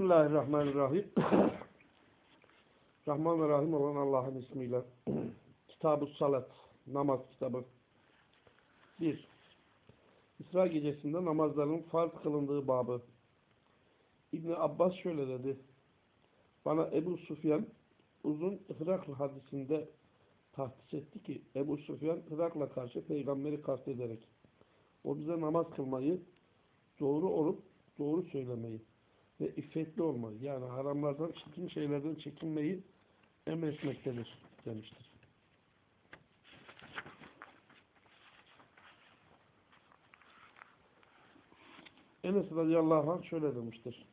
Bismillahirrahmanirrahim. Rahman ve Rahim olan Allah'ın ismiyle. Kitab-ı Salat, namaz kitabı. 1. İsra gecesinde namazların farz kılındığı babı. İbni Abbas şöyle dedi. Bana Ebu Sufyan uzun Hıraklı hadisinde tahsis etti ki Ebu Sufyan Hırak'la karşı peygamberi kastederek o bize namaz kılmayı doğru olup doğru söylemeyi ve iffetli olmayı yani haramlardan çirkin şeylerden çekinmeyi emretmektedir demiştir. Enes radıyallahu anh şöyle demiştir.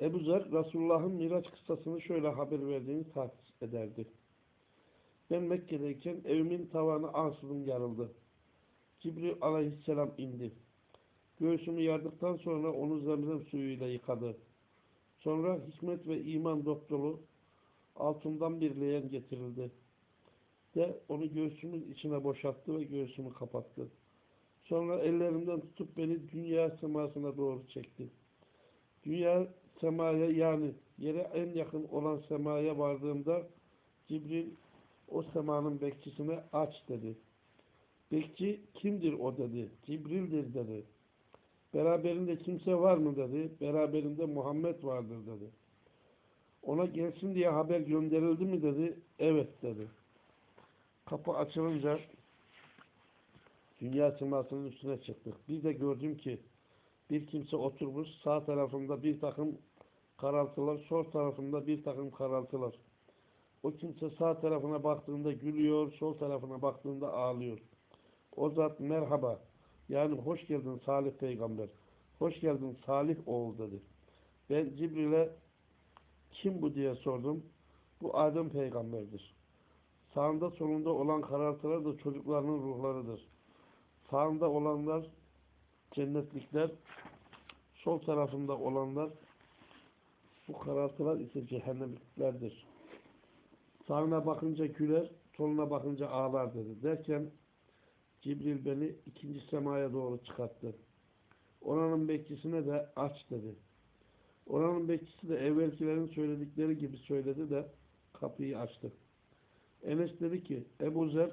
Ebu Zer Resulullah'ın Miraç kıssasını şöyle haber verdiğini tahsis ederdi. Ben Mekke'deyken evimin tavanı ansızın yarıldı. Cibril aleyhisselam indi. Göğsümü yardıktan sonra onu zemzem suyuyla yıkadı. Sonra hikmet ve iman doktoru altından bir leğen getirildi. De onu göğsümün içine boşalttı ve göğsümü kapattı. Sonra ellerimden tutup beni dünya semasına doğru çekti. Dünya semaya yani yere en yakın olan semaya vardığımda Cibril o semanın bekçisine aç dedi. Bekçi kimdir o dedi. Cibril'dir dedi. Beraberinde kimse var mı dedi. Beraberinde Muhammed vardır dedi. Ona gelsin diye haber gönderildi mi dedi. Evet dedi. Kapı açılınca dünya semasının üstüne çıktık. Bir de gördüm ki bir kimse oturmuş sağ tarafında bir takım karaltılar, sol tarafında bir takım karaltılar. O kimse sağ tarafına baktığında gülüyor, sol tarafına baktığında ağlıyor. O zat merhaba, yani hoş geldin Salih peygamber, hoş geldin Salih oğul dedi. Ben Cibril'e kim bu diye sordum. Bu Adem peygamberdir. Sağında solunda olan karartılar da çocuklarının ruhlarıdır. Sağında olanlar cennetlikler, sol tarafında olanlar bu karartılar ise cehennemliklerdir. Sağına bakınca güler, soluna bakınca ağlar dedi. Derken Cibril beni ikinci semaya doğru çıkarttı. Oranın bekçisine de aç dedi. Oranın bekçisi de evvelkilerin söyledikleri gibi söyledi de kapıyı açtı. Enes dedi ki Ebu Zer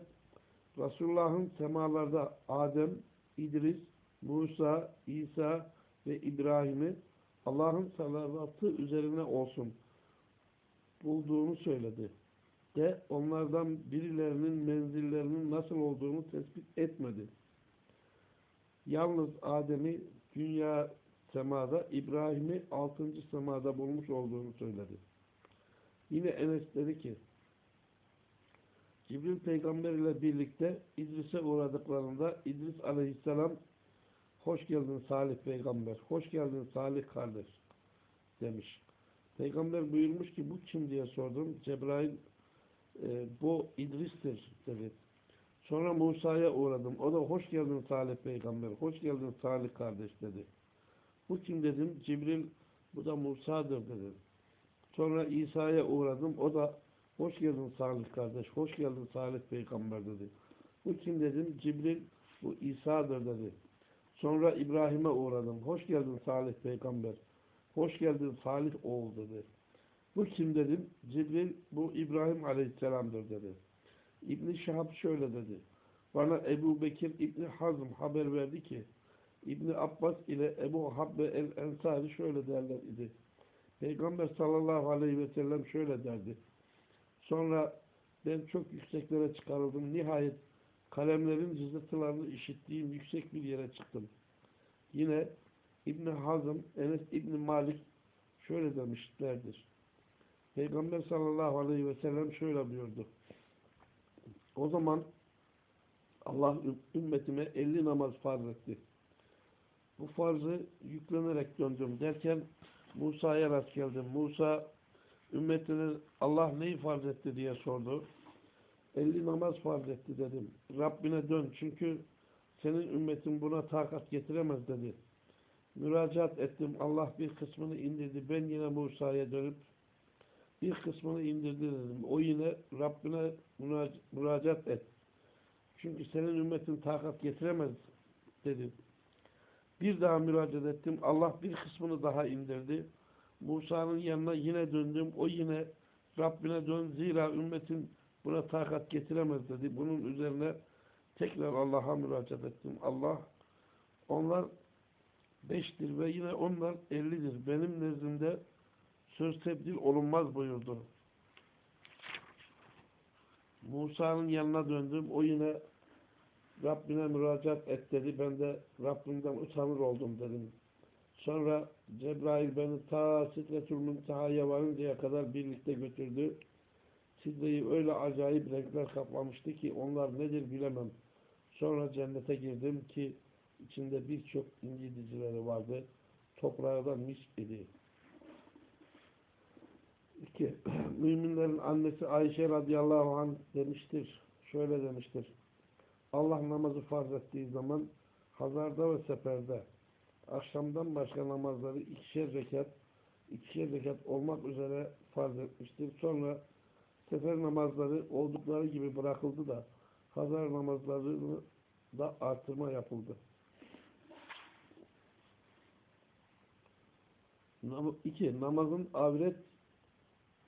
Resulullah'ın semalarda Adem, İdris, Musa, İsa ve İbrahim'i Allah'ın salavatı üzerine olsun bulduğunu söyledi. De onlardan birilerinin menzillerinin nasıl olduğunu tespit etmedi. Yalnız Adem'i dünya semada, İbrahim'i altıncı semada bulmuş olduğunu söyledi. Yine Enes dedi ki, Cibril peygamber ile birlikte İdris'e uğradıklarında İdris aleyhisselam hoş geldin Salih peygamber, hoş geldin Salih kardeş demiş. Peygamber buyurmuş ki bu kim diye sordum. Cebrail e, bu İdris'tir dedi. Sonra Musa'ya uğradım. O da hoş geldin Salih peygamber, hoş geldin Salih kardeş dedi. Bu kim dedim. Cibril bu da Musa'dır dedi. Sonra İsa'ya uğradım. O da hoş geldin Salih kardeş, hoş geldin Salih peygamber dedi. Bu kim dedim. Cibril bu İsa'dır dedi. Sonra İbrahim'e uğradım. Hoş geldin Salih peygamber. Hoş geldin Salih oğul dedi. Bu kim dedim? Cibril bu İbrahim aleyhisselamdır dedi. İbn Şahab şöyle dedi. Bana Ebu Bekir İbni Hazm haber verdi ki İbni Abbas ile Ebu Habbe el-Ensari şöyle derler idi. Peygamber sallallahu aleyhi ve sellem şöyle derdi. Sonra ben çok yükseklere çıkarıldım. Nihayet kalemlerin cızırtılarını işittiğim yüksek bir yere çıktım. Yine İbn Hazm, Enes İbn Malik şöyle demişlerdir. Peygamber sallallahu aleyhi ve sellem şöyle buyurdu. O zaman Allah ümmetime 50 namaz farz etti. Bu farzı yüklenerek döndüm derken Musa'ya rast geldim. Musa ümmetine Allah neyi farz etti diye sordu. 50 namaz farz etti dedim. Rabbine dön çünkü senin ümmetin buna takat getiremez dedi. Müracaat ettim. Allah bir kısmını indirdi. Ben yine Musa'ya dönüp bir kısmını indirdi dedim. O yine Rabbine müracaat et. Çünkü senin ümmetin takat getiremez dedi. Bir daha müracaat ettim. Allah bir kısmını daha indirdi. Musa'nın yanına yine döndüm. O yine Rabbine dön. Zira ümmetin buna takat getiremez dedi. Bunun üzerine tekrar Allah'a müracaat ettim. Allah onlar beştir ve yine onlar ellidir. Benim nezdimde söz tebdil olunmaz buyurdu. Musa'nın yanına döndüm. O yine Rabbine müracaat et dedi. Ben de Rabbimden utanır oldum dedim. Sonra Cebrail beni ta Sidretül Münteha'ya varıncaya kadar birlikte götürdü. Sidre'yi öyle acayip renkler kaplamıştı ki onlar nedir bilemem. Sonra cennete girdim ki içinde birçok inci dizileri vardı. Toprağı da mis idi. İki, müminlerin annesi Ayşe radıyallahu anh demiştir. Şöyle demiştir. Allah namazı farz ettiği zaman hazarda ve seferde akşamdan başka namazları ikişer rekat ikişer rekat olmak üzere farz etmiştir. Sonra sefer namazları oldukları gibi bırakıldı da hazar namazlarını da artırma yapıldı. 2. Namazın avret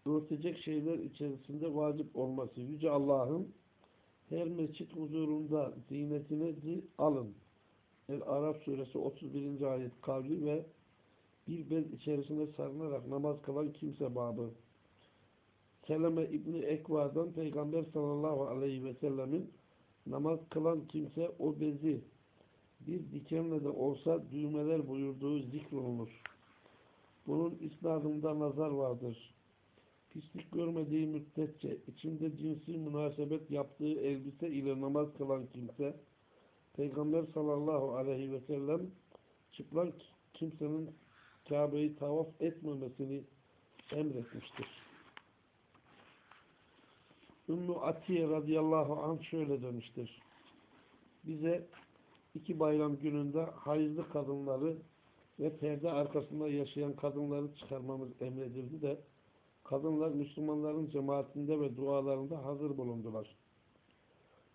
örtecek şeyler içerisinde vacip olması. Yüce Allah'ın her mescit huzurunda zinetinizi alın. El-Araf suresi 31. ayet kavli ve bir bez içerisinde sarınarak namaz kılan kimse babı. Seleme İbni Ekva'dan Peygamber sallallahu aleyhi ve sellemin namaz kılan kimse o bezi bir dikenle de olsa düğmeler buyurduğu zikrolunur. Bunun isnadında nazar vardır. Pislik görmediği müddetçe içinde cinsi münasebet yaptığı elbise ile namaz kılan kimse Peygamber sallallahu aleyhi ve sellem çıplak kimsenin Kabe'yi tavaf etmemesini emretmiştir. Ümmü Atiye radıyallahu anh şöyle demiştir. Bize iki bayram gününde hayızlı kadınları ve perde arkasında yaşayan kadınları çıkarmamız emredildi de kadınlar Müslümanların cemaatinde ve dualarında hazır bulundular.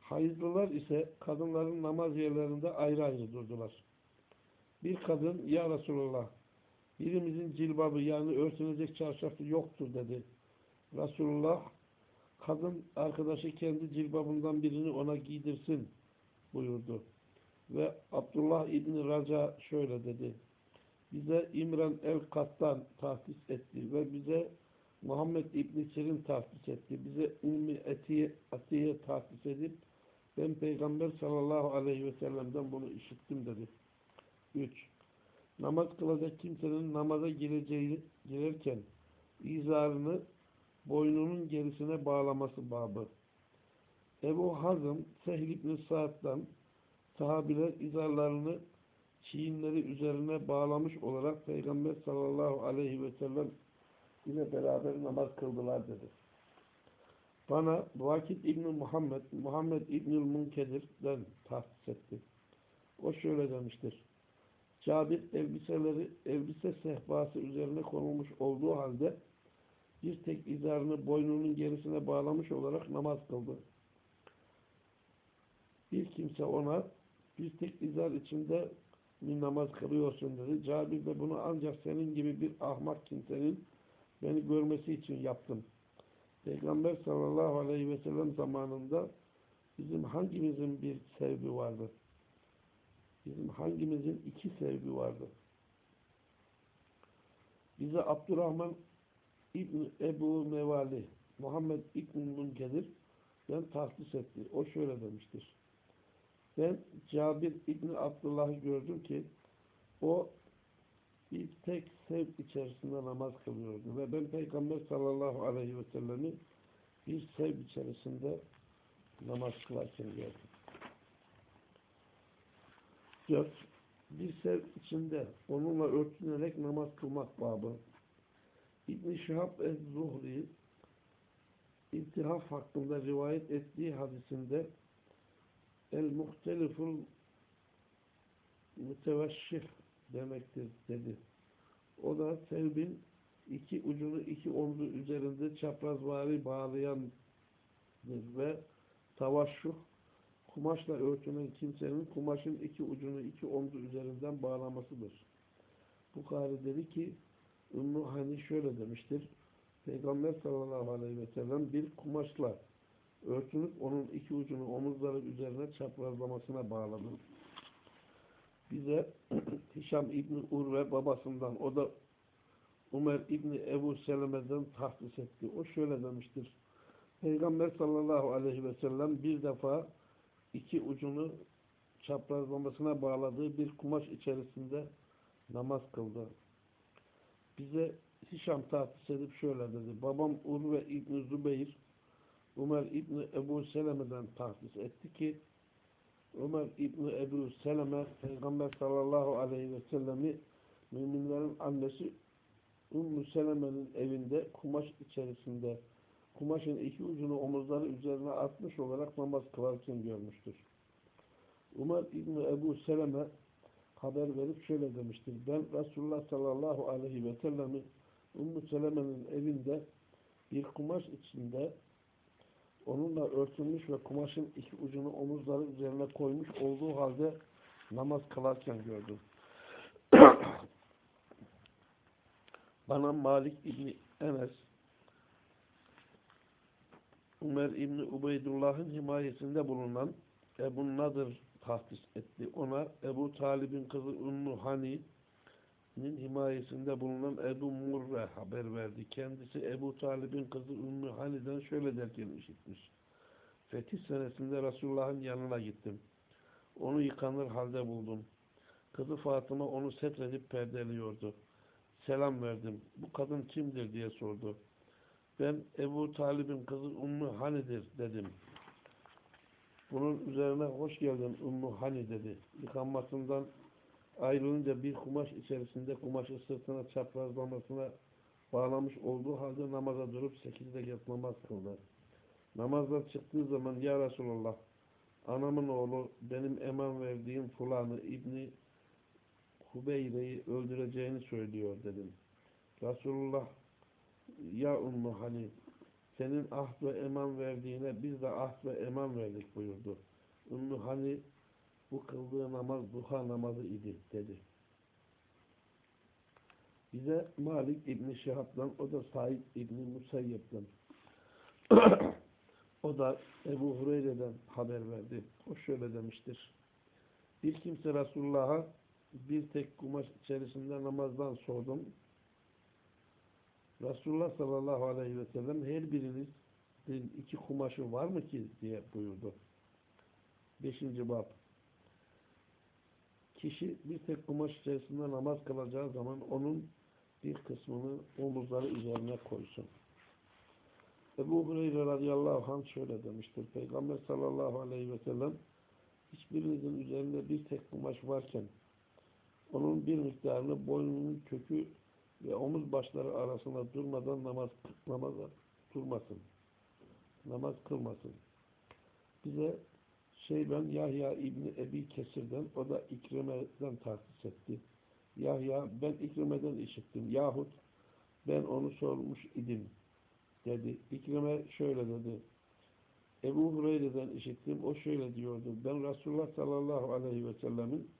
Hayızlılar ise kadınların namaz yerlerinde ayrı ayrı durdular. Bir kadın ya Resulallah birimizin cilbabı yani örtünecek çarşafı yoktur dedi. Resulullah kadın arkadaşı kendi cilbabından birini ona giydirsin buyurdu. Ve Abdullah İbni Raca şöyle dedi. Bize İmran el-Kattan tahsis etti ve bize Muhammed İbni Sirin tahsis etti. Bize Ümmi Etiye, Atiye tahsis edip ben Peygamber sallallahu aleyhi ve sellem'den bunu işittim dedi. 3. Namaz kılacak kimsenin namaza gireceği, girerken izarını boynunun gerisine bağlaması babı. Ebu Hazım Sehl ibn Sa'd'dan sahabiler izarlarını çiğinleri üzerine bağlamış olarak Peygamber sallallahu aleyhi ve sellem ile beraber namaz kıldılar dedi. Bana Vakit İbni Muhammed, Muhammed İbnül Munkedir'den tahsis etti. O şöyle demiştir. Cabir elbiseleri, elbise sehpası üzerine konulmuş olduğu halde bir tek izarını boynunun gerisine bağlamış olarak namaz kıldı. Bir kimse ona bir tek izar içinde bir namaz kılıyorsun dedi. Cabir de bunu ancak senin gibi bir ahmak kimsenin beni görmesi için yaptım. Peygamber sallallahu aleyhi ve sellem zamanında bizim hangimizin bir sevgi vardı? Bizim hangimizin iki sevgi vardı? Bize Abdurrahman İbn Ebu Mevali Muhammed İbn Munkedir ben tahsis etti. O şöyle demiştir. Ben Cabir İbni Abdullah'ı gördüm ki o bir tek sev içerisinde namaz kılıyordu. Ve ben Peygamber sallallahu aleyhi ve sellemi bir sev içerisinde namaz kılarken gördüm. Dört, bir sev içinde onunla örtünerek namaz kılmak babı. İbn-i Şihab ez-Zuhri iltihaf hakkında rivayet ettiği hadisinde el-muhteliful müteveşşih demektir dedi. O da selvin iki ucunu iki omzu üzerinde çaprazvari bağlayandır ve tavaşşuh kumaşla örtünen kimsenin kumaşın iki ucunu iki omzu üzerinden bağlamasıdır. Bukhari dedi ki Ümmü Hani şöyle demiştir. Peygamber sallallahu aleyhi ve sellem bir kumaşla örtünüp onun iki ucunu omuzları üzerine çaprazlamasına bağladı. Bize Hişam İbni Urve babasından o da Umer İbni Ebu Seleme'den tahsis etti. O şöyle demiştir. Peygamber sallallahu aleyhi ve sellem bir defa iki ucunu çaprazlamasına bağladığı bir kumaş içerisinde namaz kıldı. Bize Hişam tahsis edip şöyle dedi. Babam Urve İbni Zübeyir Ömer İbni Ebu Seleme'den tahsis etti ki Ömer İbni Ebu Seleme Peygamber sallallahu aleyhi ve sellemi müminlerin annesi Ümmü Seleme'nin evinde kumaş içerisinde kumaşın iki ucunu omuzları üzerine atmış olarak namaz kılarken görmüştür. Ömer İbni Ebu Seleme haber verip şöyle demiştir. Ben Resulullah sallallahu aleyhi ve sellemi Ümmü Seleme'nin evinde bir kumaş içinde onunla örtülmüş ve kumaşın iki ucunu omuzları üzerine koymuş olduğu halde namaz kılarken gördüm. Bana Malik İbni Enes Ömer İbni Ubeydullah'ın himayesinde bulunan Ebu Nadır tahsis etti. Ona Ebu Talib'in kızı Ümmü Hani'nin himayesinde bulunan Ebu Murre haber verdi. Kendisi Ebu Talib'in kızı Ümmü Hani'den şöyle derken işitmiş. Fetih senesinde Resulullah'ın yanına gittim. Onu yıkanır halde buldum. Kızı Fatıma onu setredip perdeliyordu. Selam verdim. Bu kadın kimdir diye sordu. Ben Ebu Talib'in kızı Ümmü Hani'dir dedim. Bunun üzerine hoş geldin Ümmü Hani dedi. Yıkanmasından ayrılınca bir kumaş içerisinde kumaşı sırtına çaprazlamasına bağlamış olduğu halde namaza durup sekiz rekat kıldı. Namazdan çıktığı zaman Ya Resulallah anamın oğlu benim eman verdiğim fulanı İbni Hubeyre'yi öldüreceğini söylüyor dedim. Resulullah ya Ümmü Hani senin ahd ve eman verdiğine biz de ahd ve eman verdik buyurdu. Ümmü Hani bu kıldığı namaz duha namazı idi dedi. Bize Malik İbni Şihab'dan o da Said İbni Musayyep'ten o da Ebu Hureyre'den haber verdi. O şöyle demiştir. Bir kimse Resulullah'a bir tek kumaş içerisinde namazdan sordum. Resulullah sallallahu aleyhi ve sellem her biriniz iki kumaşı var mı ki diye buyurdu. Beşinci bab. Kişi bir tek kumaş içerisinde namaz kılacağı zaman onun bir kısmını omuzları üzerine koysun. Ebu Hureyre radıyallahu anh şöyle demiştir. Peygamber sallallahu aleyhi ve sellem hiçbirinizin üzerinde bir tek kumaş varken onun bir miktarını boynunun kökü ve omuz başları arasında durmadan namaz namaza durmasın. Namaz kılmasın. Bize Şeyben Yahya İbni Ebi Kesir'den o da İkrime'den tahsis etti. Yahya ben İkrime'den işittim. Yahut ben onu sormuş idim dedi. İkrime şöyle dedi. Ebu Hureyre'den işittim. O şöyle diyordu. Ben Resulullah sallallahu aleyhi ve sellemin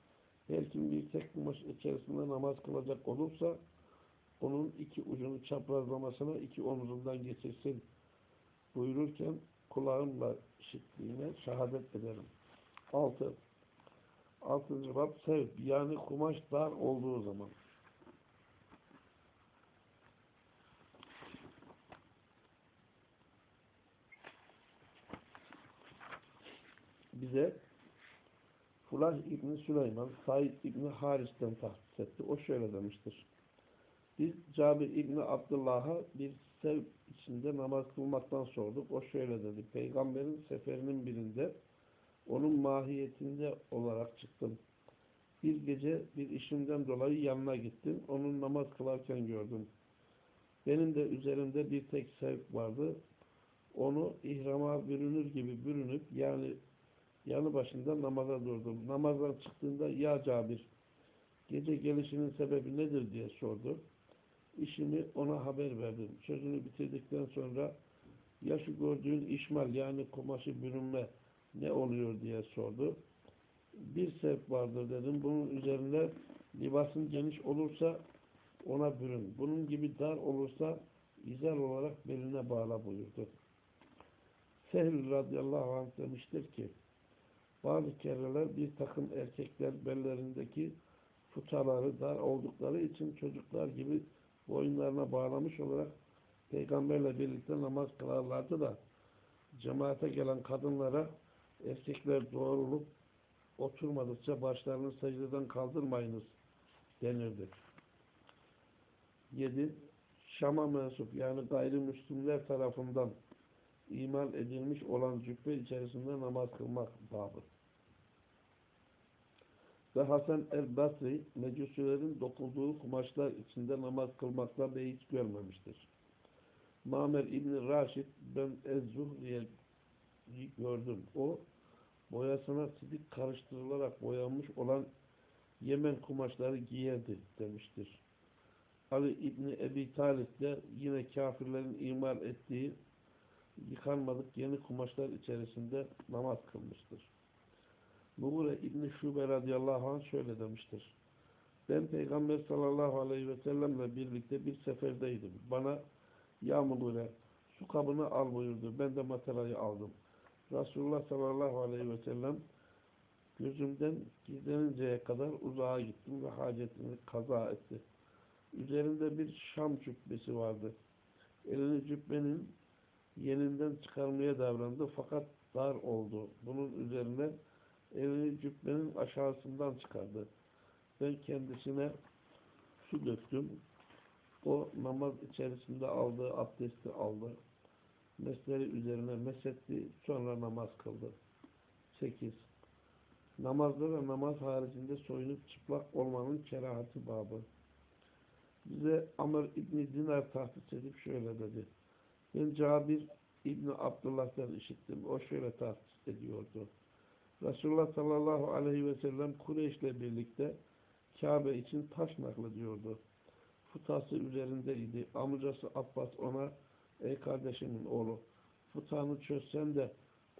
her kim bir tek kumaş içerisinde namaz kılacak olursa onun iki ucunu çaprazlamasına iki omzundan geçirsin buyururken kulağımla işittiğine şehadet ederim. 6. Altıncı bab sev yani kumaş dar olduğu zaman. Bize Fulah İbni Süleyman, Said İbni Haris'ten tahsis etti. O şöyle demiştir. Biz Cabir İbni Abdullah'a bir sev içinde namaz kılmaktan sorduk. O şöyle dedi. Peygamberin seferinin birinde onun mahiyetinde olarak çıktım. Bir gece bir işimden dolayı yanına gittim. Onun namaz kılarken gördüm. Benim de üzerimde bir tek sevk vardı. Onu ihrama bürünür gibi bürünüp yani yanı başında namaza durdum. Namazdan çıktığında ya Cabir gece gelişinin sebebi nedir diye sordu. İşimi ona haber verdim. Sözünü bitirdikten sonra ya şu gördüğün işmal yani kumaşı bürünme Ne oluyor diye sordu. Bir sevk vardır dedim. Bunun üzerine libasın geniş olursa ona bürün. Bunun gibi dar olursa izar olarak beline bağla buyurdu. Sehl radıyallahu anh demiştir ki bazı kereler bir takım erkekler bellerindeki futaları dar oldukları için çocuklar gibi boyunlarına bağlamış olarak peygamberle birlikte namaz kılarlardı da cemaate gelen kadınlara erkekler doğrulup oturmadıkça başlarını secdeden kaldırmayınız denirdi. 7. Şam'a mensup yani gayrimüslimler tarafından imal edilmiş olan cübbe içerisinde namaz kılmak babı. Ve Hasan el-Basri mecusilerin dokunduğu kumaşlar içinde namaz kılmakla beis görmemiştir. Mamer İbni Raşid ben Ez-Zuhri'ye gördüm. O boyasına sidik karıştırılarak boyanmış olan Yemen kumaşları giyerdi demiştir. Ali İbni Ebi Talip de yine kafirlerin imal ettiği yıkanmadık yeni kumaşlar içerisinde namaz kılmıştır. Muğre İbni Şube radıyallahu anh şöyle demiştir. Ben Peygamber sallallahu aleyhi ve sellemle birlikte bir seferdeydim. Bana ya su kabını al buyurdu. Ben de matarayı aldım. Resulullah sallallahu aleyhi ve sellem gözümden gizleninceye kadar uzağa gittim ve hacetini kaza etti. Üzerinde bir Şam cübbesi vardı. Elini cübbenin yeninden çıkarmaya davrandı fakat dar oldu. Bunun üzerine elini cübbenin aşağısından çıkardı. Ben kendisine su döktüm. O namaz içerisinde aldığı abdesti aldı. Mesleri üzerine mesetti. Sonra namaz kıldı. 8. Namazda ve namaz haricinde soyunup çıplak olmanın kerahati babı. Bize Amr İbni Dinar tahsis edip şöyle dedi. Ben Cabir İbni Abdullah'tan işittim. O şöyle tahsis ediyordu. Resulullah sallallahu aleyhi ve sellem Kureyş'le birlikte Kabe için taş naklediyordu. Futası üzerindeydi. Amcası Abbas ona ey kardeşimin oğlu futanı çözsen de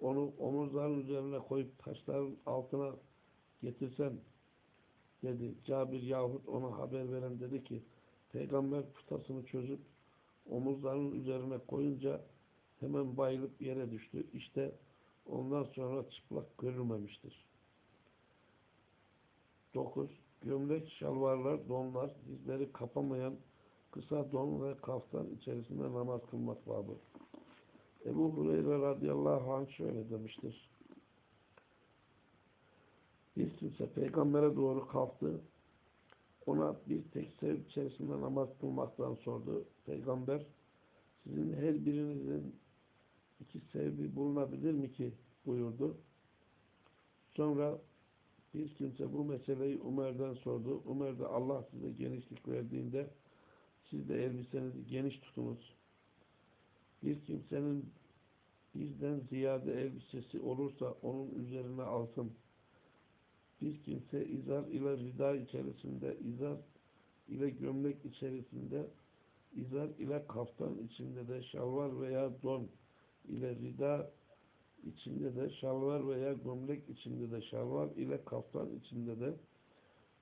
onu omuzların üzerine koyup taşların altına getirsen dedi. Cabir yahut ona haber veren dedi ki Peygamber futasını çözüp omuzlarının üzerine koyunca hemen bayılıp yere düştü. İşte ondan sonra çıplak görülmemiştir. 9. Gömlek, şalvarlar, donlar, dizleri kapamayan kısa don ve kaftan içerisinde namaz kılmak babı. Ebu Hureyre radıyallahu anh şöyle demiştir. Bir kimse peygambere doğru kalktı. Ona bir tek içerisinde namaz kılmaktan sordu. Peygamber sizin her birinizin iki sevbi bulunabilir mi ki buyurdu. Sonra bir kimse bu meseleyi Umer'den sordu. Umer de Allah size genişlik verdiğinde siz de elbisenizi geniş tutunuz. Bir kimsenin bizden ziyade elbisesi olursa onun üzerine alsın. Bir kimse izar ile rida içerisinde, izar ile gömlek içerisinde, izar ile kaftan içinde de şalvar veya don ile rida içinde de şalvar veya gömlek içinde de şalvar ile kaftan içinde de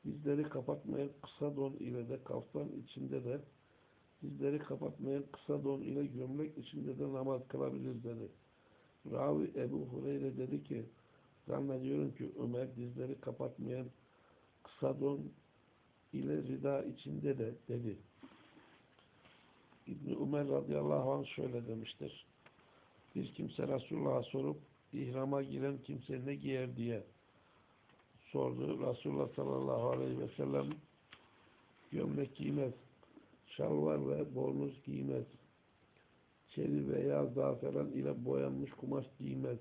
dizleri kapatmayan kısa don ile de kaftan içinde de dizleri kapatmayan kısa don ile gömlek içinde de namaz kılabilir dedi. Ravi Ebu Hureyre dedi ki zannediyorum ki Ömer dizleri kapatmayan kısa don ile rida içinde de dedi. İbni Ömer radıyallahu anh şöyle demiştir. Bir kimse Resulullah'a sorup ihrama giren kimse ne giyer diye sordu. Resulullah sallallahu aleyhi ve sellem gömlek giymez, şalvar ve bornuz giymez, çeli veya zaferan ile boyanmış kumaş giymez,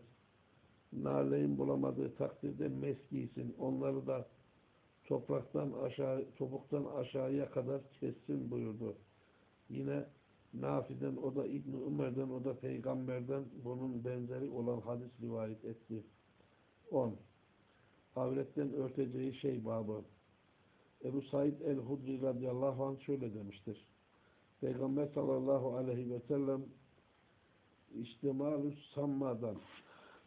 naleyin bulamadığı takdirde mes giysin, onları da topraktan aşağı, topuktan aşağıya kadar kessin buyurdu. Yine Nafi'den, o da İbn Ömer'den, o da Peygamber'den bunun benzeri olan hadis rivayet etti. 10. Avretten örteceği şey babı. Ebu Said el-Hudri radıyallahu anh şöyle demiştir. Peygamber sallallahu aleyhi ve sellem İçtimalü sammadan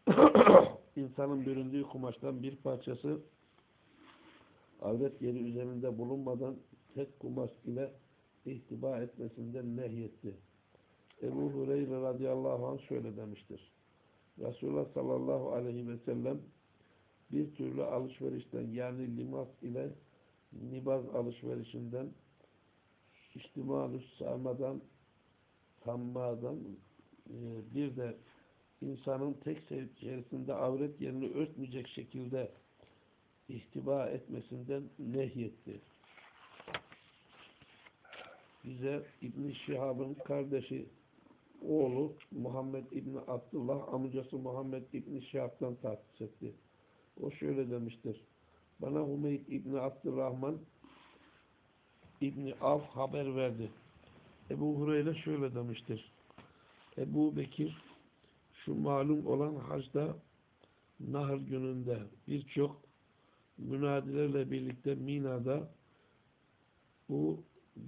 insanın büründüğü kumaştan bir parçası avret yeri üzerinde bulunmadan tek kumaş ile ihtiba etmesinden nehyetti. Ebu Hureyre radıyallahu anh şöyle demiştir. Resulullah sallallahu aleyhi ve sellem bir türlü alışverişten yani limas ile nibaz alışverişinden içtimalü sağmadan tammadan e, bir de insanın tek sevgi içerisinde avret yerini örtmeyecek şekilde ihtiba etmesinden nehyetti. Bize İbn Şihab'ın kardeşi oğlu Muhammed İbni Abdullah amcası Muhammed İbni Şihab'dan tahsis etti. O şöyle demiştir. Bana Hümeyd İbni Abdurrahman İbni Av haber verdi. Ebu Hureyre şöyle demiştir. Ebu Bekir şu malum olan hacda nahır gününde birçok münadilerle birlikte Mina'da bu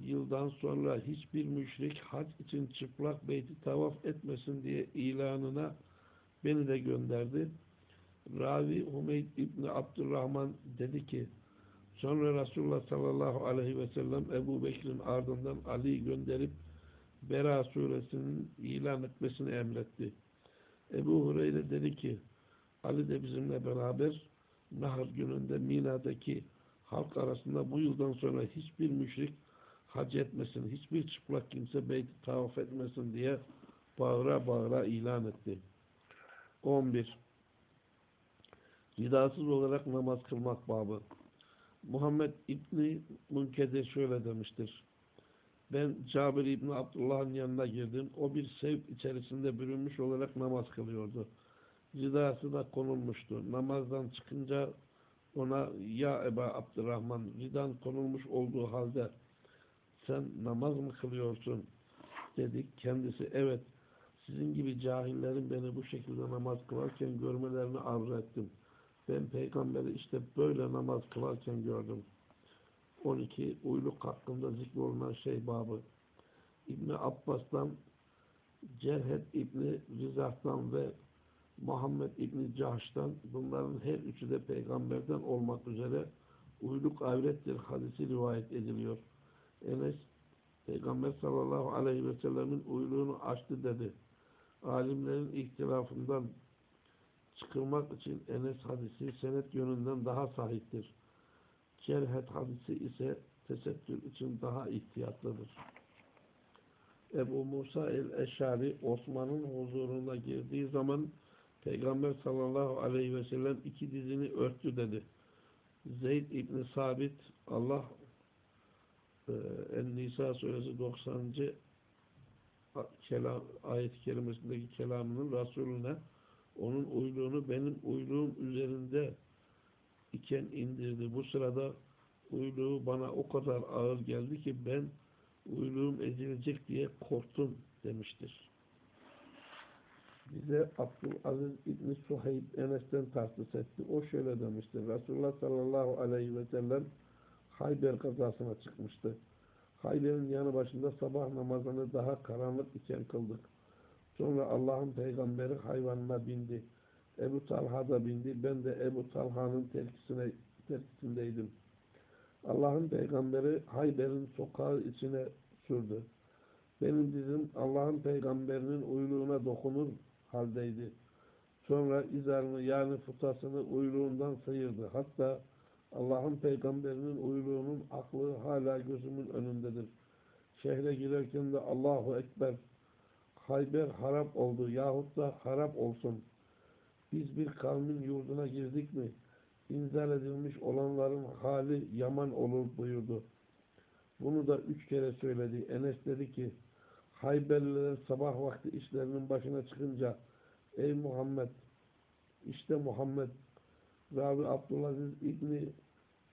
yıldan sonra hiçbir müşrik hac için çıplak beyti tavaf etmesin diye ilanına beni de gönderdi. Ravi Humeyd İbni Abdurrahman dedi ki sonra Resulullah sallallahu aleyhi ve sellem Ebu Bekir'in ardından Ali'yi gönderip Bera suresinin ilan etmesini emretti. Ebu Hureyre dedi ki Ali de bizimle beraber Nahır gününde Mina'daki halk arasında bu yıldan sonra hiçbir müşrik hac etmesin, hiçbir çıplak kimse beyti tavaf etmesin diye bağıra bağıra ilan etti. 11. Ridasız olarak namaz kılmak babı. Muhammed İbni Munkedir şöyle demiştir. Ben Cabir İbni Abdullah'ın yanına girdim. O bir sevk içerisinde bürünmüş olarak namaz kılıyordu. Ridası da konulmuştu. Namazdan çıkınca ona ya Eba Abdurrahman ridan konulmuş olduğu halde sen namaz mı kılıyorsun dedik. Kendisi evet sizin gibi cahillerin beni bu şekilde namaz kılarken görmelerini arzu ettim. Ben peygamberi işte böyle namaz kılarken gördüm. 12. Uyluk hakkında zikrolunan şey babı. İbni Abbas'tan Cerhet İbni Rizah'tan ve Muhammed İbni Cahş'tan bunların her üçü de peygamberden olmak üzere uyluk avrettir hadisi rivayet ediliyor. Enes Peygamber sallallahu aleyhi ve sellemin uyluğunu açtı dedi. Alimlerin ihtilafından çıkılmak için Enes hadisi senet yönünden daha sahiptir. Cerhet hadisi ise tesettür için daha ihtiyatlıdır. Ebu Musa el-Eşari Osman'ın huzuruna girdiği zaman Peygamber sallallahu aleyhi ve sellem iki dizini örttü dedi. Zeyd İbni Sabit Allah En-Nisa suresi 90. Kelam, ayet-i kerimesindeki kelamının Resulüne onun uyluğunu benim uyluğum üzerinde iken indirdi. Bu sırada uyluğu bana o kadar ağır geldi ki ben uyluğum ezilecek diye korktum demiştir. Bize Abdülaziz İbni Suheyb Enes'ten tahsis etti. O şöyle demiştir. Resulullah sallallahu aleyhi ve sellem Hayber kazasına çıkmıştı. Hayber'in yanı başında sabah namazını daha karanlık iken kıldık. Sonra Allah'ın peygamberi hayvanına bindi. Ebu Talha da bindi. Ben de Ebu Talha'nın terkisine, terkisindeydim. Allah'ın peygamberi Hayber'in sokağı içine sürdü. Benim dizim Allah'ın peygamberinin uyluğuna dokunur haldeydi. Sonra izarını yani futasını uyluğundan sıyırdı. Hatta Allah'ın peygamberinin uyluğunun aklı hala gözümün önündedir. Şehre girerken de Allahu Ekber Hayber harap oldu yahut da harap olsun. Biz bir kavmin yurduna girdik mi? İnzal edilmiş olanların hali yaman olur buyurdu. Bunu da üç kere söyledi. Enes dedi ki Hayberliler sabah vakti işlerinin başına çıkınca Ey Muhammed işte Muhammed Rabi Abdülaziz İbni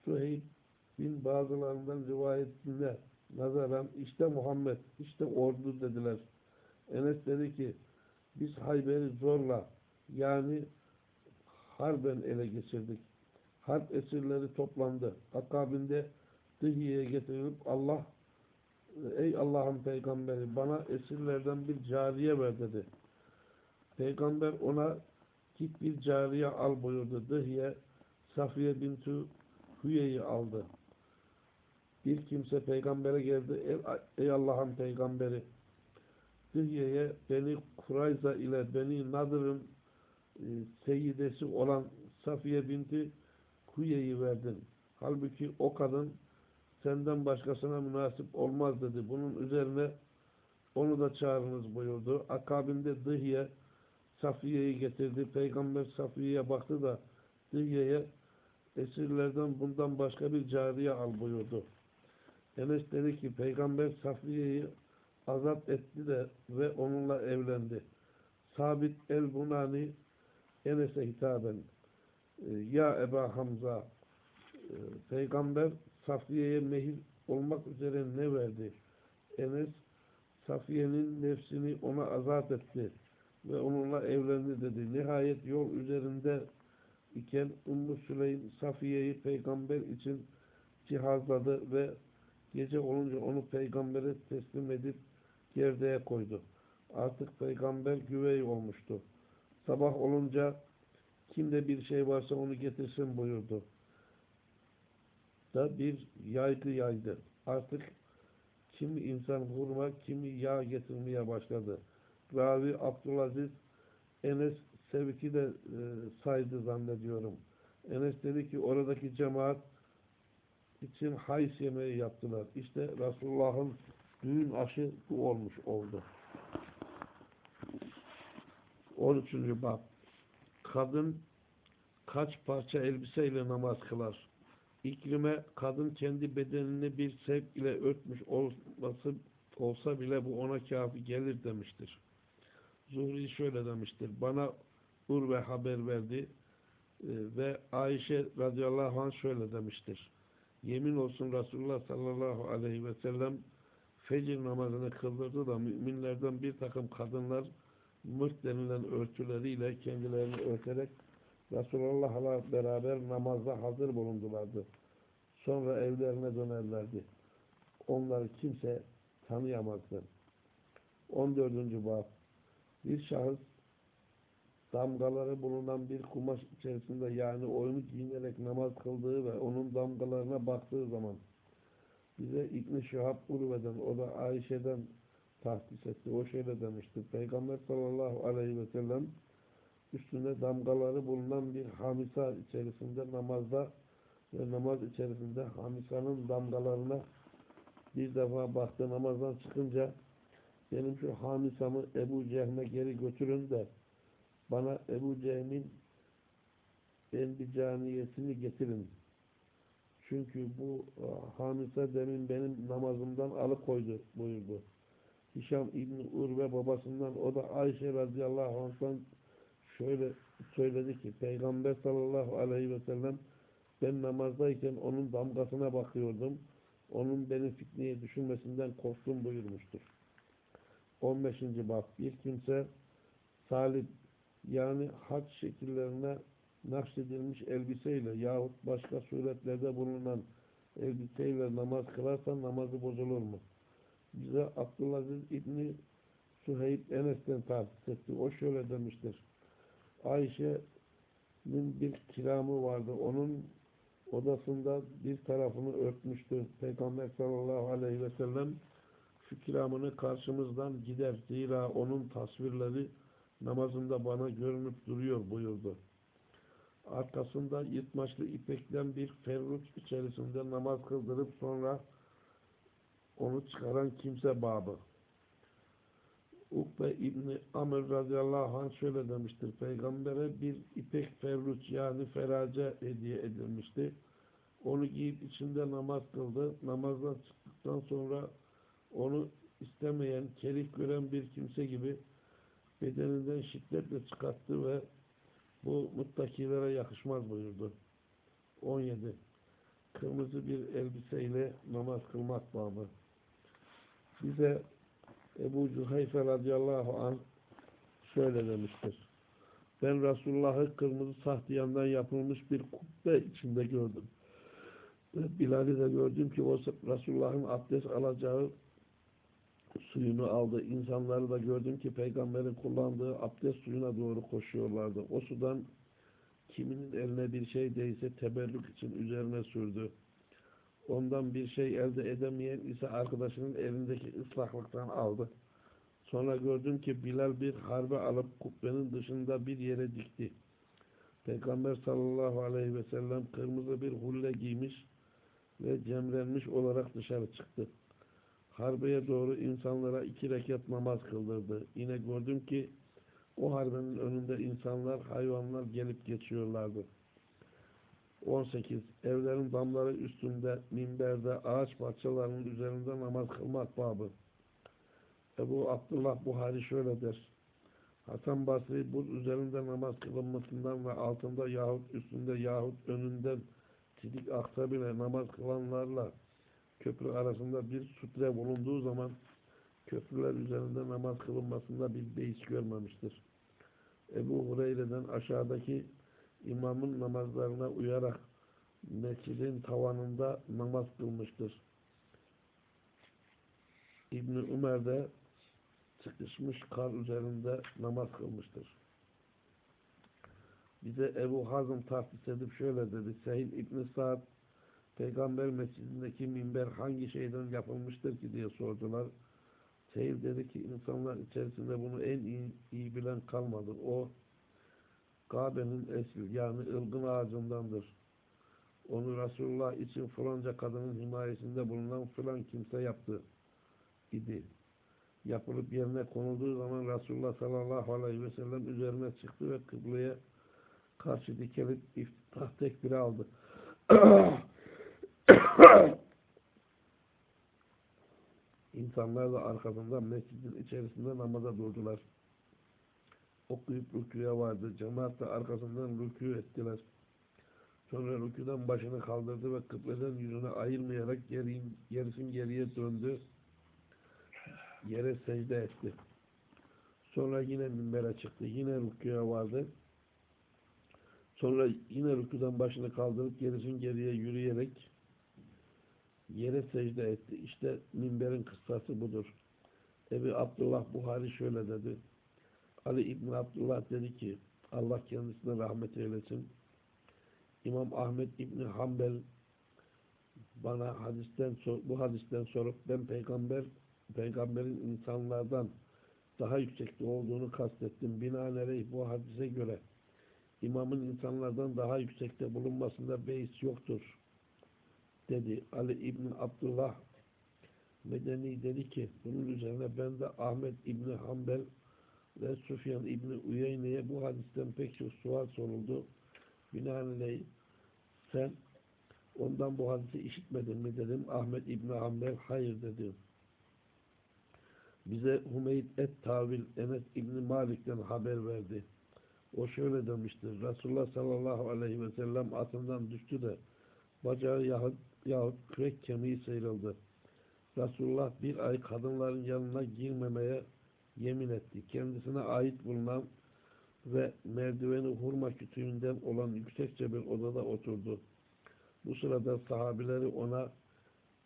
Suheyb bin bazılarından rivayetine nazaran işte Muhammed işte ordu dediler. Enes dedi ki biz Hayber'i zorla yani harben ele geçirdik. Harp esirleri toplandı. Akabinde Dıhiye'ye getirilip Allah ey Allah'ın peygamberi bana esirlerden bir cariye ver dedi. Peygamber ona Git bir cariye al buyurdu. Dıhye Safiye binti Hüye'yi aldı. Bir kimse peygambere geldi. Ey, Allah'ın peygamberi Dıhye'ye Beni Kurayza ile Beni Nadır'ın e, seyyidesi olan Safiye binti Hüye'yi verdin. Halbuki o kadın senden başkasına münasip olmaz dedi. Bunun üzerine onu da çağırınız buyurdu. Akabinde Dıhye Safiye'yi getirdi. Peygamber Safiye'ye baktı da Dıhye'ye esirlerden bundan başka bir cariye al buyurdu. Enes dedi ki Peygamber Safiye'yi azat etti de ve onunla evlendi. Sabit el-Bunani Enes'e hitaben e, Ya Eba Hamza e, Peygamber Safiye'ye mehir olmak üzere ne verdi? Enes Safiye'nin nefsini ona azat etti ve onunla evlendi dedi. Nihayet yol üzerinde iken Ümmü Süleym Safiye'yi peygamber için cihazladı ve gece olunca onu peygambere teslim edip gerdeğe koydu. Artık peygamber güvey olmuştu. Sabah olunca kimde bir şey varsa onu getirsin buyurdu. Da bir yaygı yaydı. Artık kimi insan hurma, kimi yağ getirmeye başladı. Ravi Abdülaziz Enes Sevik'i de e, saydı zannediyorum. Enes dedi ki oradaki cemaat için hays yemeği yaptılar. İşte Resulullah'ın düğün aşı bu olmuş oldu. 13. bab Kadın kaç parça elbiseyle namaz kılar? İklime kadın kendi bedenini bir sevk ile örtmüş olması olsa bile bu ona kafi gelir demiştir. Zuhri şöyle demiştir. Bana Urve haber verdi e, ve Ayşe radıyallahu anh şöyle demiştir. Yemin olsun Resulullah sallallahu aleyhi ve sellem fecir namazını kıldırdı da müminlerden bir takım kadınlar mırt denilen örtüleriyle kendilerini örterek Resulullah'la beraber namazda hazır bulundulardı. Sonra evlerine dönerlerdi. Onları kimse tanıyamazdı. 14. bab Bir şahıs damgaları bulunan bir kumaş içerisinde yani oyunu giyinerek namaz kıldığı ve onun damgalarına baktığı zaman bize İbn-i Şihab Urve'den, o da Ayşe'den tahsis etti. O şöyle demişti. Peygamber sallallahu aleyhi ve sellem üstünde damgaları bulunan bir hamisa içerisinde namazda ve namaz içerisinde hamisanın damgalarına bir defa baktı namazdan çıkınca benim şu hamisamı Ebu Cehm'e geri götürün de bana Ebu Cehm'in enbicaniyesini getirin. Çünkü bu e, hamisa demin benim namazımdan alıkoydu buyurdu. Hişam İbni Urve babasından o da Ayşe radıyallahu anh'tan şöyle söyledi ki Peygamber sallallahu aleyhi ve sellem ben namazdayken onun damgasına bakıyordum. Onun beni fitneye düşünmesinden korktum buyurmuştur. 15. bab bir kimse salib yani haç şekillerine nakşedilmiş elbiseyle yahut başka suretlerde bulunan elbiseyle namaz kılarsa namazı bozulur mu? Bize Abdülaziz İbni Süheyb Enes'ten tahsis etti. O şöyle demiştir. Ayşe'nin bir kiramı vardı. Onun odasında bir tarafını örtmüştü. Peygamber sallallahu aleyhi ve sellem şu kiramını karşımızdan gider. Zira onun tasvirleri namazında bana görünüp duruyor buyurdu. Arkasında yırtmaçlı ipekten bir ferruç içerisinde namaz kıldırıp sonra onu çıkaran kimse babı. Ukbe İbni Amr radıyallahu anh şöyle demiştir. Peygambere bir ipek ferruç yani ferace hediye edilmişti. Onu giyip içinde namaz kıldı. Namazdan çıktıktan sonra onu istemeyen, kerih gören bir kimse gibi bedeninden şiddetle çıkarttı ve bu muttakilere yakışmaz buyurdu. 17. Kırmızı bir elbiseyle namaz kılmak babı. Bize Ebu Cüheyfe radıyallahu anh şöyle demiştir. Ben Resulullah'ı kırmızı sahtiyandan yapılmış bir kubbe içinde gördüm. Bilal'i de gördüm ki o Resulullah'ın abdest alacağı suyunu aldı. İnsanları da gördüm ki peygamberin kullandığı abdest suyuna doğru koşuyorlardı. O sudan kiminin eline bir şey değse teberrük için üzerine sürdü. Ondan bir şey elde edemeyen ise arkadaşının elindeki ıslaklıktan aldı. Sonra gördüm ki Bilal bir harbe alıp kubbenin dışında bir yere dikti. Peygamber sallallahu aleyhi ve sellem kırmızı bir hulle giymiş ve cemlenmiş olarak dışarı çıktı. Harbeye doğru insanlara iki rekat namaz kıldırdı. Yine gördüm ki o harbenin önünde insanlar, hayvanlar gelip geçiyorlardı. 18. Evlerin damları üstünde, minberde, ağaç parçalarının üzerinde namaz kılmak babı. Ebu Abdullah Buhari şöyle der. Hasan Basri buz üzerinde namaz kılınmasından ve altında yahut üstünde yahut önünden sidik aksa bile namaz kılanlarla köprü arasında bir sutre bulunduğu zaman köprüler üzerinde namaz kılınmasında bir beis görmemiştir. Ebu Hureyre'den aşağıdaki imamın namazlarına uyarak mescidin tavanında namaz kılmıştır. İbni Ömer de sıkışmış kar üzerinde namaz kılmıştır. Bize Ebu Hazım tahsis edip şöyle dedi. Sehil İbni Sa'd Peygamber mescidindeki minber hangi şeyden yapılmıştır ki diye sordular. Sehil dedi ki insanlar içerisinde bunu en iyi, iyi bilen kalmadı. O Kabe'nin esil yani ılgın ağacındandır. Onu Resulullah için falanca kadının himayesinde bulunan filan kimse yaptı idi. Yapılıp yerine konulduğu zaman Resulullah sallallahu aleyhi ve sellem üzerine çıktı ve kıbleye karşı dikelip iftitah tekbiri aldı. İnsanlar da arkasından mescidin içerisinde namaza durdular. Okuyup rüküye vardı. Cemaat de arkasından rükû ettiler. Sonra rüküden başını kaldırdı ve kıbleden yüzünü ayırmayarak geri, gerisin geriye döndü. Yere secde etti. Sonra yine minbere çıktı. Yine rüküye vardı. Sonra yine rüküden başını kaldırıp gerisin geriye yürüyerek yere secde etti. İşte minberin kıssası budur. Ebi Abdullah Buhari şöyle dedi. Ali İbni Abdullah dedi ki Allah kendisine rahmet eylesin. İmam Ahmet İbni Hanbel bana hadisten bu hadisten sorup ben peygamber peygamberin insanlardan daha yüksekte olduğunu kastettim. Binaenaleyh bu hadise göre imamın insanlardan daha yüksekte bulunmasında beis yoktur dedi. Ali İbni Abdullah Medeni dedi ki bunun üzerine ben de Ahmet İbni Hanbel ve Süfyan İbni Uyeyne'ye bu hadisten pek çok sual soruldu. Binaenaleyh sen ondan bu hadisi işitmedin mi dedim. Ahmet İbni Hanbel hayır dedi. Bize Hümeyd et Tavil Enes İbni Malik'ten haber verdi. O şöyle demiştir. Resulullah sallallahu aleyhi ve sellem atından düştü de bacağı yahut, yahut kürek kemiği sıyrıldı. Resulullah bir ay kadınların yanına girmemeye yemin etti. Kendisine ait bulunan ve merdiveni hurma kütüğünden olan yüksekçe bir odada oturdu. Bu sırada sahabileri ona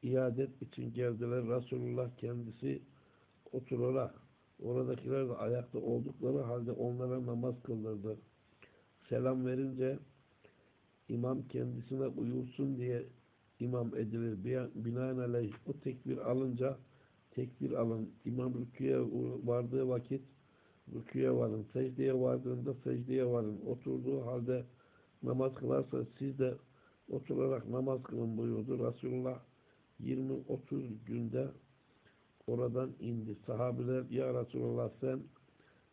iadet için geldiler. Resulullah kendisi oturarak oradakiler de ayakta oldukları halde onlara namaz kıldırdı. Selam verince imam kendisine uyulsun diye imam edilir. Binaenaleyh o tekbir alınca tekbir alın. İmam rüküye vardığı vakit rüküye varın. Secdeye vardığında secdeye varın. Oturduğu halde namaz kılarsa siz de oturarak namaz kılın buyurdu. Resulullah 20-30 günde oradan indi. Sahabiler ya Resulullah sen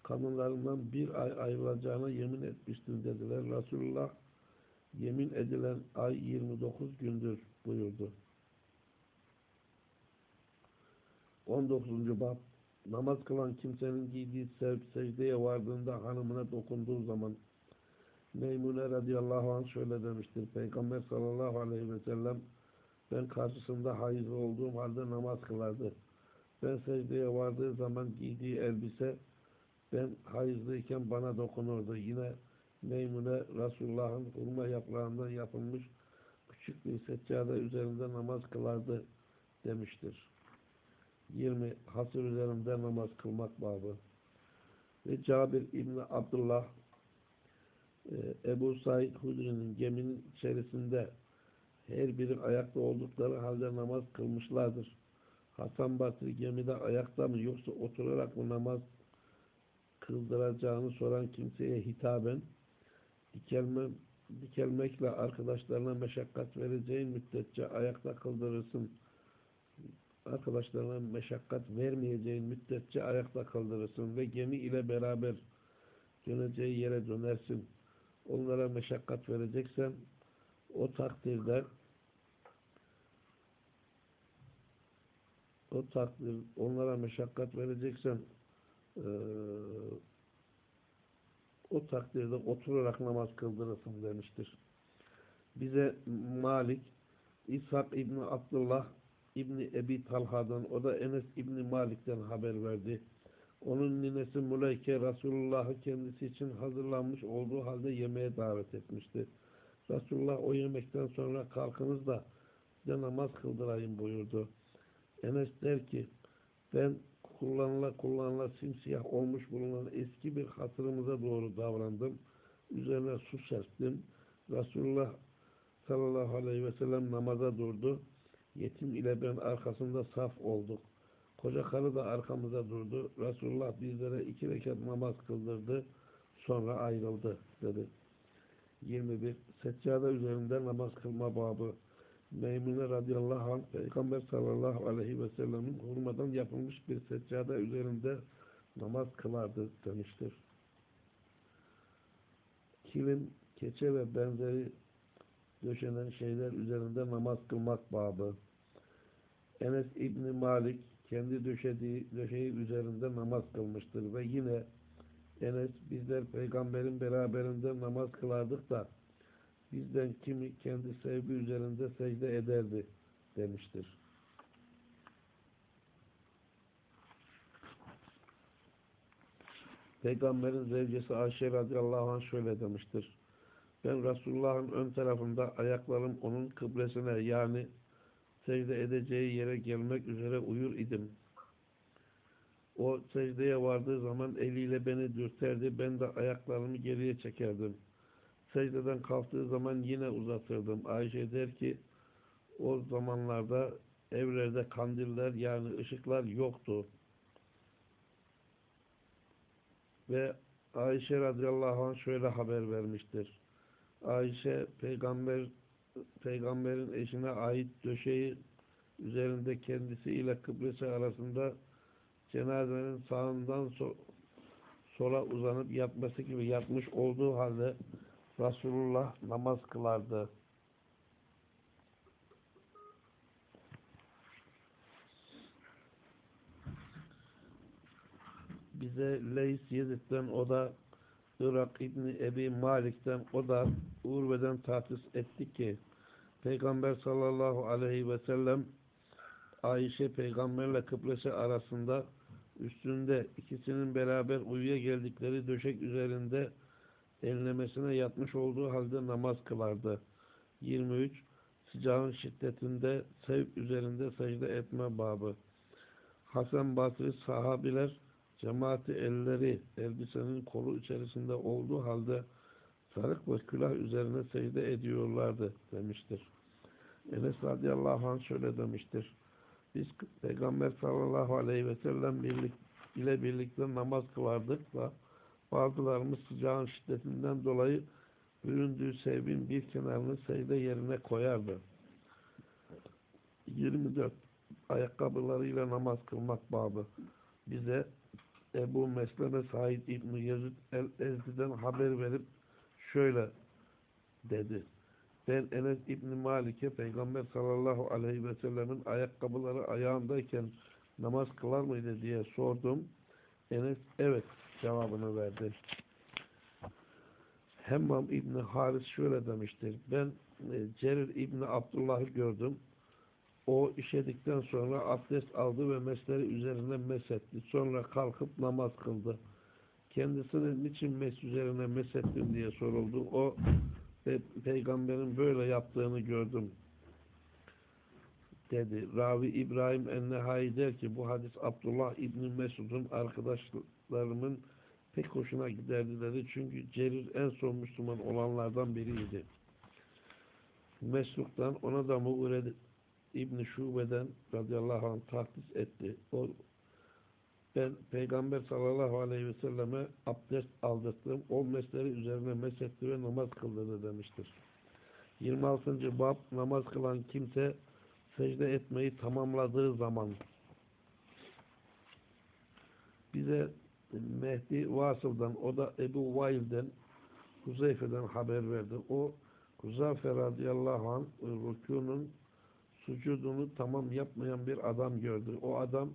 kanunlarından bir ay ayrılacağına yemin etmiştin dediler. Resulullah yemin edilen ay 29 gündür buyurdu. 19. Bab Namaz kılan kimsenin giydiği secdeye vardığında hanımına dokunduğu zaman Meymune radıyallahu anh şöyle demiştir. Peygamber sallallahu aleyhi ve sellem ben karşısında hayızlı olduğum halde namaz kılardı. Ben secdeye vardığı zaman giydiği elbise ben hayızlıyken bana dokunurdu. Yine Meymune Resulullah'ın hurma yaprağından yapılmış küçük bir seccade üzerinde namaz kılardı demiştir. 20 hasır üzerinde namaz kılmak babı. Ve Cabir İbni Abdullah e, Ebu Said Hudri'nin geminin içerisinde her biri ayakta oldukları halde namaz kılmışlardır. Hasan Basri gemide ayakta mı yoksa oturarak mı namaz kıldıracağını soran kimseye hitaben dikelme, dikelmekle arkadaşlarına meşakkat vereceğin müddetçe ayakta kıldırırsın. Arkadaşlarına meşakkat vermeyeceğin müddetçe ayakta kıldırırsın ve gemi ile beraber döneceği yere dönersin. Onlara meşakkat vereceksen o takdirde o takdir onlara meşakkat vereceksen eee, o takdirde oturarak namaz kıldırırsın demiştir. Bize Malik, İshak İbni Abdullah İbni Ebi Talha'dan, o da Enes İbni Malik'ten haber verdi. Onun ninesi Muleyke Resulullah'ı kendisi için hazırlanmış olduğu halde yemeğe davet etmişti. Resulullah o yemekten sonra kalkınız da size namaz kıldırayım buyurdu. Enes der ki ben kullanıla kullanıla simsiyah olmuş bulunan eski bir hatırımıza doğru davrandım. Üzerine su serptim. Resulullah sallallahu aleyhi ve sellem namaza durdu. Yetim ile ben arkasında saf olduk. Koca karı da arkamıza durdu. Resulullah bizlere iki rekat namaz kıldırdı. Sonra ayrıldı dedi. 21. Seccade üzerinde namaz kılma babı. Meymune radıyallahu anh Peygamber sallallahu aleyhi ve sellemin hurmadan yapılmış bir seccade üzerinde namaz kılardı demiştir. Kilim, keçe ve benzeri döşenen şeyler üzerinde namaz kılmak babı. Enes İbni Malik kendi döşediği döşeği üzerinde namaz kılmıştır ve yine Enes bizler peygamberin beraberinde namaz kılardık da bizden kimi kendi sevgi üzerinde secde ederdi demiştir. Peygamberin zevcesi Ayşe radıyallahu anh şöyle demiştir. Ben Resulullah'ın ön tarafında ayaklarım onun kıblesine yani secde edeceği yere gelmek üzere uyur idim. O secdeye vardığı zaman eliyle beni dürterdi. Ben de ayaklarımı geriye çekerdim. Secdeden kalktığı zaman yine uzatırdım. Ayşe der ki o zamanlarda evlerde kandiller yani ışıklar yoktu. Ve Ayşe radıyallahu anh şöyle haber vermiştir. Ayşe peygamber peygamberin eşine ait döşeği üzerinde kendisiyle kıblesi arasında cenazenin sağından so sola uzanıp yatması gibi yatmış olduğu halde Resulullah namaz kılardı. Bize Leys Yezid'den o da Irak İbni Ebi Malik'ten o da Urve'den tahsis etti ki Peygamber sallallahu aleyhi ve sellem Ayşe peygamberle kıblesi arasında üstünde ikisinin beraber uyuya geldikleri döşek üzerinde enlemesine yatmış olduğu halde namaz kılardı. 23. Sıcağın şiddetinde sevk üzerinde secde etme babı. Hasan Basri sahabiler cemaati elleri elbisenin kolu içerisinde olduğu halde sarık ve külah üzerine secde ediyorlardı demiştir. Enes radıyallahu anh şöyle demiştir. Biz Peygamber sallallahu aleyhi ve sellem birlik, ile birlikte namaz kılardık da bazılarımız sıcağın şiddetinden dolayı büründüğü sevbin bir kenarını secde yerine koyardı. 24. Ayakkabılarıyla namaz kılmak babı. Bize Ebu Mesleme Said İbni Yazid el-Ezdi'den haber verip şöyle dedi. Ben Enes İbni Malik'e Peygamber sallallahu aleyhi ve sellemin ayakkabıları ayağındayken namaz kılar mıydı diye sordum. Enes evet cevabını verdi. Hemmam İbni Haris şöyle demiştir. Ben e, Cerir İbni Abdullah'ı gördüm. O işedikten sonra abdest aldı ve mesleri üzerine mesetti. Sonra kalkıp namaz kıldı. Kendisine niçin mes üzerine mesettin diye soruldu. O ve peygamberin böyle yaptığını gördüm dedi. Ravi İbrahim Ennehai der ki bu hadis Abdullah İbni Mesud'un arkadaşlarımın pek hoşuna giderdi dedi. Çünkü Cerir en son Müslüman olanlardan biriydi. Mesruk'tan ona da Muğred İbni Şube'den radıyallahu anh tahsis etti. O ben Peygamber sallallahu aleyhi ve selleme abdest aldırttım. O mesleri üzerine mesetti ve namaz kıldırdı demiştir. 26. bab namaz kılan kimse secde etmeyi tamamladığı zaman bize Mehdi Vasıl'dan o da Ebu Vail'den Huzeyfe'den haber verdi. O Huzeyfe radıyallahu anh rükûnun sucudunu tamam yapmayan bir adam gördü. O adam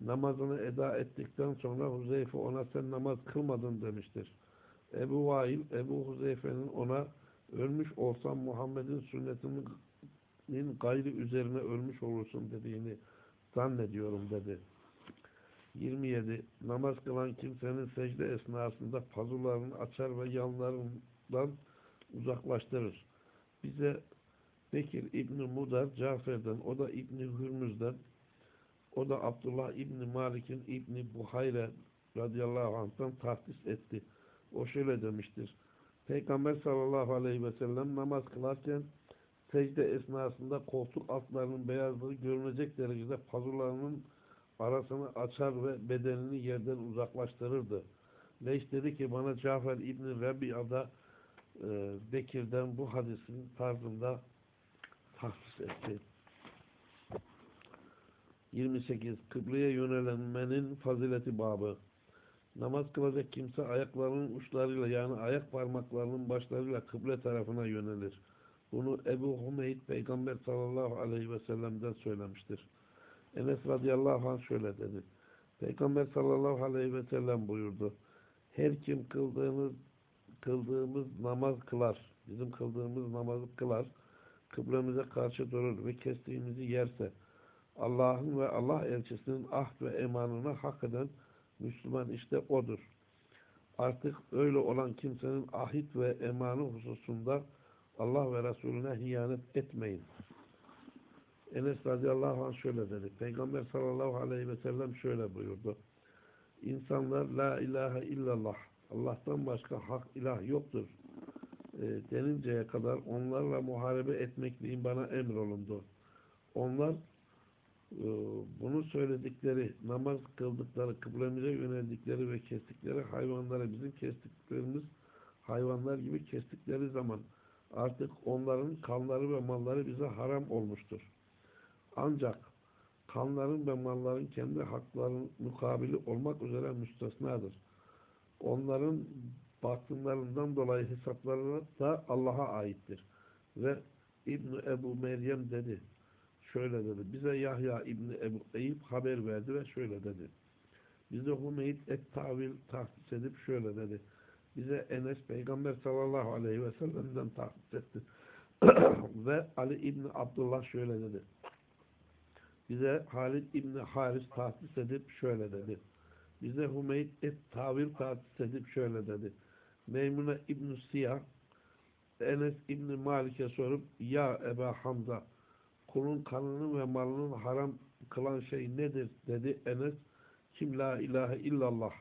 namazını eda ettikten sonra Huzeyfe ona sen namaz kılmadın demiştir. Ebu Vail, Ebu Huzeyfe'nin ona ölmüş olsam Muhammed'in sünnetinin gayri üzerine ölmüş olursun dediğini zannediyorum dedi. 27. Namaz kılan kimsenin secde esnasında pazularını açar ve yanlarından uzaklaştırır. Bize Bekir İbni Mudar Cafer'den, o da İbni Hürmüz'den, o da Abdullah İbni Malik'in İbni Buhayre radıyallahu anh'tan tahsis etti. O şöyle demiştir. Peygamber sallallahu aleyhi ve sellem namaz kılarken secde esnasında koltuk altlarının beyazlığı görünecek derecede pazularının arasını açar ve bedenini yerden uzaklaştırırdı. Leş dedi ki bana Cafer İbni Rabia'da e, Bekir'den bu hadisin tarzında tahsis etti. 28. Kıbleye yönelenmenin fazileti babı. Namaz kılacak kimse ayaklarının uçlarıyla yani ayak parmaklarının başlarıyla kıble tarafına yönelir. Bunu Ebu Humeyd Peygamber sallallahu aleyhi ve sellem'den söylemiştir. Enes radıyallahu anh şöyle dedi. Peygamber sallallahu aleyhi ve sellem buyurdu. Her kim kıldığımız, kıldığımız namaz kılar, bizim kıldığımız namazı kılar, kıblemize karşı durur ve kestiğimizi yerse, Allah'ın ve Allah elçisinin ahd ve emanına hak eden Müslüman işte odur. Artık öyle olan kimsenin ahit ve emanı hususunda Allah ve Resulüne hiyanet etmeyin. Enes radıyallahu anh şöyle dedi. Peygamber sallallahu aleyhi ve sellem şöyle buyurdu. İnsanlar la ilahe illallah Allah'tan başka hak ilah yoktur e, deninceye kadar onlarla muharebe etmekliğin bana emrolundu. Onlar e, bunu söyledikleri, namaz kıldıkları, kıblemize yöneldikleri ve kestikleri hayvanları bizim kestiklerimiz hayvanlar gibi kestikleri zaman artık onların kanları ve malları bize haram olmuştur. Ancak kanların ve malların kendi haklarının mukabili olmak üzere müstesnadır. Onların baktımlarından dolayı hesapları da Allah'a aittir. Ve İbn Ebu Meryem dedi. Şöyle dedi. Bize Yahya İbni Ebu Eyüp haber verdi ve şöyle dedi. Bize Hümeyd et tavil tahsis edip şöyle dedi. Bize Enes Peygamber sallallahu aleyhi ve sellem'den tahsis etti. ve Ali İbni Abdullah şöyle dedi. Bize Halid İbni Haris tahsis edip şöyle dedi. Bize Hümeyd et tavil tahsis edip şöyle dedi. Meymune İbn Siyah Enes İbn Malik'e sorup ya Eba Hamza kulun kanını ve malının haram kılan şey nedir dedi Enes kim la ilahe illallah